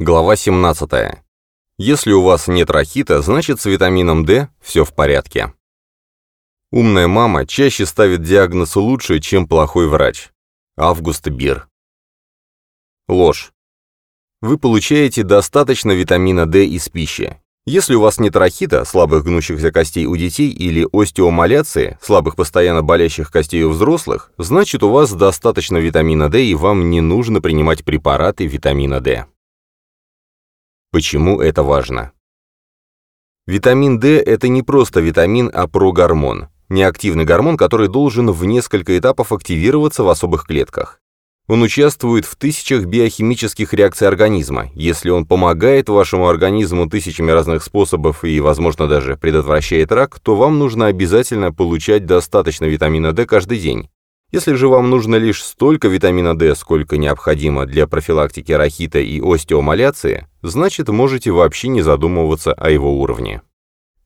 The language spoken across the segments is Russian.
Глава 17. Если у вас нет рахита, значит с витамином D все в порядке. Умная мама чаще ставит диагноз лучше, чем плохой врач. Август Бир. Ложь. Вы получаете достаточно витамина D из пищи. Если у вас нет рахита, слабых гнущихся костей у детей или остеомаляции, слабых постоянно болящих костей у взрослых, значит у вас достаточно витамина D и вам не нужно принимать препараты витамина D. Почему это важно? Витамин D – это не просто витамин, а прогормон. Неактивный гормон, который должен в несколько этапов активироваться в особых клетках. Он участвует в тысячах биохимических реакций организма. Если он помогает вашему организму тысячами разных способов и, возможно, даже предотвращает рак, то вам нужно обязательно получать достаточно витамина D каждый день. Если же вам нужно лишь столько витамина D, сколько необходимо для профилактики рахита и остеомаляции, значит можете вообще не задумываться о его уровне.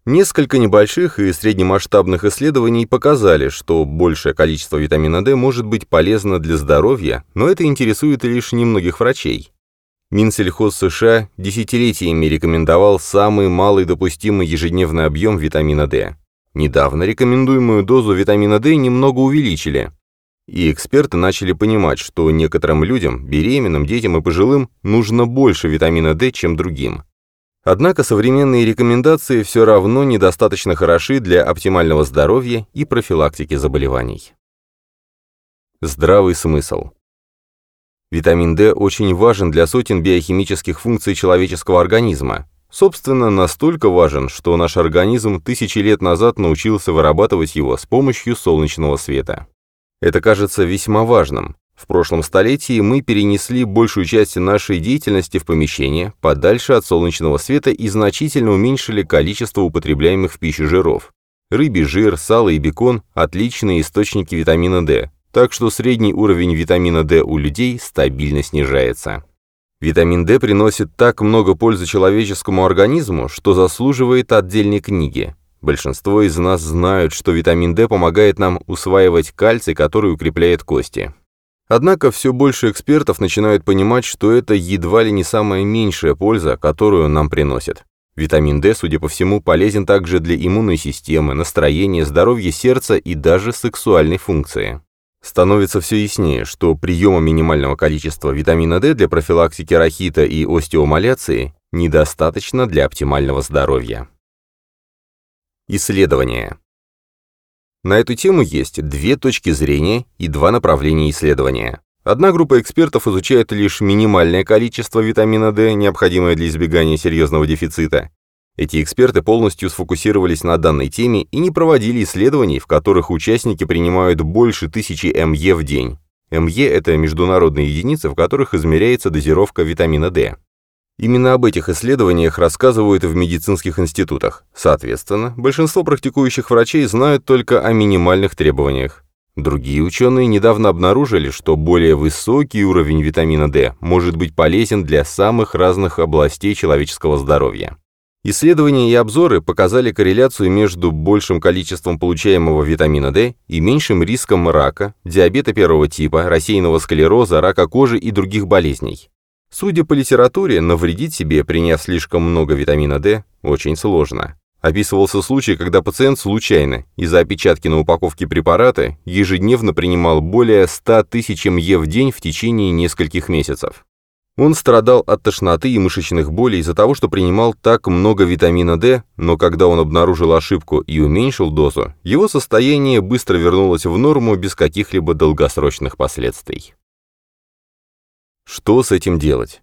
Несколько небольших и среднемасштабных исследований показали, что большее количество витамина D может быть полезно для здоровья, но это интересует лишь немногих врачей. Минсельхоз США десятилетиями рекомендовал самый малый допустимый ежедневный объем витамина D. Недавно рекомендуемую дозу витамина D немного увеличили, и эксперты начали понимать, что некоторым людям, беременным, детям и пожилым, нужно больше витамина D, чем другим. Однако современные рекомендации все равно недостаточно хороши для оптимального здоровья и профилактики заболеваний. Здравый смысл. Витамин D очень важен для сотен биохимических функций человеческого организма. Собственно, настолько важен, что наш организм тысячи лет назад научился вырабатывать его с помощью солнечного света. Это кажется весьма важным. В прошлом столетии мы перенесли большую часть нашей деятельности в помещение, подальше от солнечного света и значительно уменьшили количество употребляемых в пищу жиров. Рыбий жир, сало и бекон – отличные источники витамина D, так что средний уровень витамина D у людей стабильно снижается. Витамин D приносит так много пользы человеческому организму, что заслуживает отдельной книги. Большинство из нас знают, что витамин D помогает нам усваивать кальций, который укрепляет кости. Однако все больше экспертов начинают понимать, что это едва ли не самая меньшая польза, которую нам приносит. Витамин D, судя по всему, полезен также для иммунной системы, настроения, здоровья сердца и даже сексуальной функции. Становится все яснее, что приема минимального количества витамина D для профилактики рахита и остеомаляции недостаточно для оптимального здоровья. Исследования. На эту тему есть две точки зрения и два направления исследования. Одна группа экспертов изучает лишь минимальное количество витамина D, необходимое для избегания серьезного дефицита. Эти эксперты полностью сфокусировались на данной теме и не проводили исследований, в которых участники принимают больше тысячи МЕ в день. МЕ – это международные единицы, в которых измеряется дозировка витамина D. Именно об этих исследованиях рассказывают в медицинских институтах. Соответственно, большинство практикующих врачей знают только о минимальных требованиях. Другие ученые недавно обнаружили, что более высокий уровень витамина D может быть полезен для самых разных областей человеческого здоровья. Исследования и обзоры показали корреляцию между большим количеством получаемого витамина D и меньшим риском рака, диабета первого типа, рассеянного склероза, рака кожи и других болезней. Судя по литературе, навредить себе, приняв слишком много витамина D, очень сложно. Описывался случай, когда пациент случайно, из-за опечатки на упаковке препарата, ежедневно принимал более 100 тысяч МЕ в день в течение нескольких месяцев. Он страдал от тошноты и мышечных болей из-за того, что принимал так много витамина D, но когда он обнаружил ошибку и уменьшил дозу, его состояние быстро вернулось в норму без каких-либо долгосрочных последствий. Что с этим делать?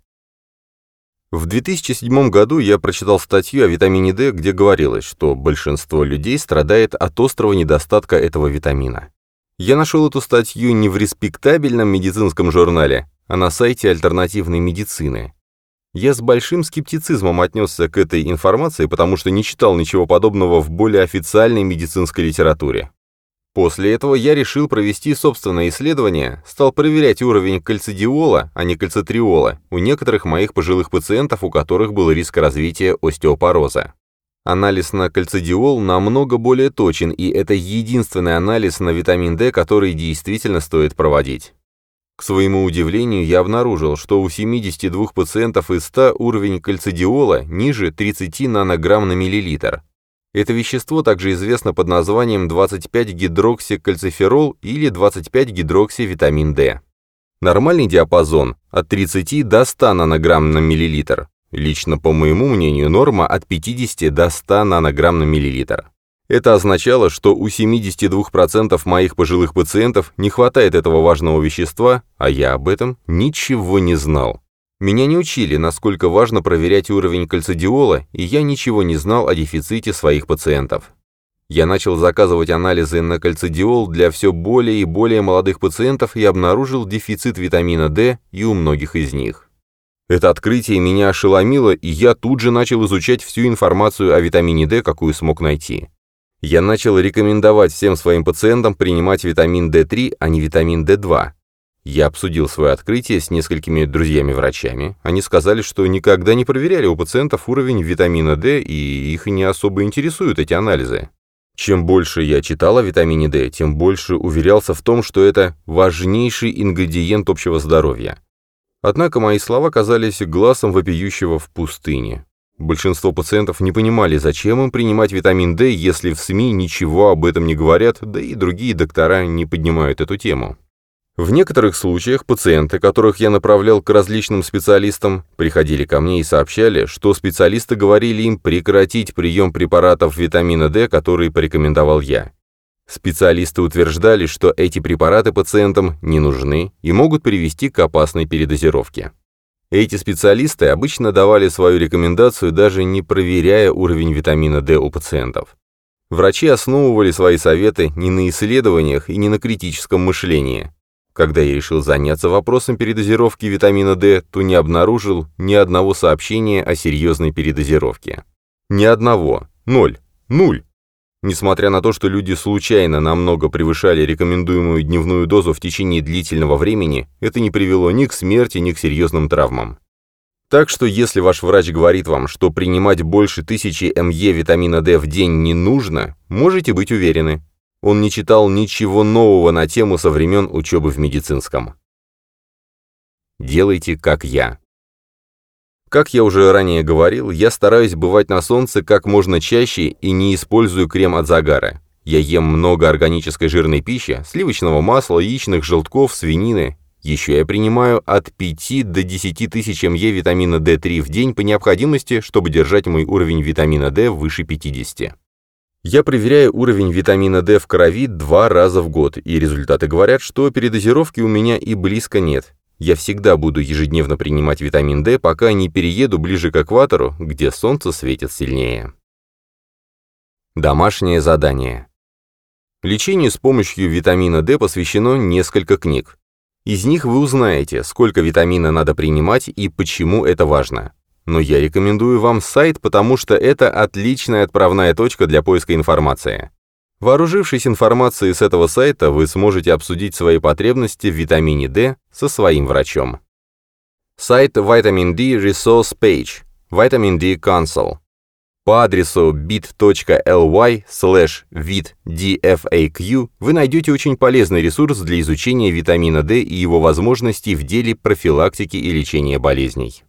В 2007 году я прочитал статью о витамине D, где говорилось, что большинство людей страдает от острого недостатка этого витамина. Я нашел эту статью не в респектабельном медицинском журнале, а на сайте альтернативной медицины. Я с большим скептицизмом отнесся к этой информации, потому что не читал ничего подобного в более официальной медицинской литературе. После этого я решил провести собственное исследование, стал проверять уровень кальцидиола, а не кальцитриола, у некоторых моих пожилых пациентов, у которых был риск развития остеопороза. Анализ на кальцидиол намного более точен, и это единственный анализ на витамин D, который действительно стоит проводить. К своему удивлению, я обнаружил, что у 72 пациентов из 100 уровень кальцидиола ниже 30 нанограмм на миллилитр. Это вещество также известно под названием 25-гидроксикальциферол или 25-гидроксивитамин D. Нормальный диапазон от 30 до 100 нанограмм на миллилитр. Лично, по моему мнению, норма от 50 до 100 нанограмм на миллилитр. Это означало, что у 72% моих пожилых пациентов не хватает этого важного вещества, а я об этом ничего не знал. Меня не учили, насколько важно проверять уровень кальцидиола, и я ничего не знал о дефиците своих пациентов. Я начал заказывать анализы на кальцидиол для все более и более молодых пациентов и обнаружил дефицит витамина D и у многих из них. Это открытие меня ошеломило, и я тут же начал изучать всю информацию о витамине D, какую смог найти. Я начал рекомендовать всем своим пациентам принимать витамин D3, а не витамин D2. Я обсудил свое открытие с несколькими друзьями-врачами. Они сказали, что никогда не проверяли у пациентов уровень витамина D, и их не особо интересуют эти анализы. Чем больше я читал о витамине D, тем больше уверялся в том, что это важнейший ингредиент общего здоровья. Однако мои слова казались глазом вопиющего в пустыне. Большинство пациентов не понимали, зачем им принимать витамин D, если в СМИ ничего об этом не говорят, да и другие доктора не поднимают эту тему. В некоторых случаях пациенты, которых я направлял к различным специалистам, приходили ко мне и сообщали, что специалисты говорили им прекратить прием препаратов витамина D, которые порекомендовал я. Специалисты утверждали, что эти препараты пациентам не нужны и могут привести к опасной передозировке. Эти специалисты обычно давали свою рекомендацию, даже не проверяя уровень витамина D у пациентов. Врачи основывали свои советы не на исследованиях и не на критическом мышлении, когда я решил заняться вопросом передозировки витамина D, то не обнаружил ни одного сообщения о серьезной передозировке. Ни одного. Ноль. Нуль. Несмотря на то, что люди случайно намного превышали рекомендуемую дневную дозу в течение длительного времени, это не привело ни к смерти, ни к серьезным травмам. Так что если ваш врач говорит вам, что принимать больше тысячи МЕ витамина D в день не нужно, можете быть уверены, он не читал ничего нового на тему со времен учебы в медицинском. Делайте, как я. Как я уже ранее говорил, я стараюсь бывать на солнце как можно чаще и не использую крем от загара. Я ем много органической жирной пищи, сливочного масла, яичных желтков, свинины. Еще я принимаю от 5 до 10 тысяч МЕ витамина D3 в день по необходимости, чтобы держать мой уровень витамина D выше 50. Я проверяю уровень витамина D в крови два раза в год, и результаты говорят, что передозировки у меня и близко нет. Я всегда буду ежедневно принимать витамин D, пока не перееду ближе к экватору, где солнце светит сильнее. Домашнее задание. Лечению с помощью витамина D посвящено несколько книг. Из них вы узнаете, сколько витамина надо принимать и почему это важно но я рекомендую вам сайт, потому что это отличная отправная точка для поиска информации. Вооружившись информацией с этого сайта, вы сможете обсудить свои потребности в витамине D со своим врачом. Сайт Vitamin D Resource Page, Vitamin D Council. По адресу bit.ly slash vidfaq вы найдете очень полезный ресурс для изучения витамина D и его возможностей в деле профилактики и лечения болезней.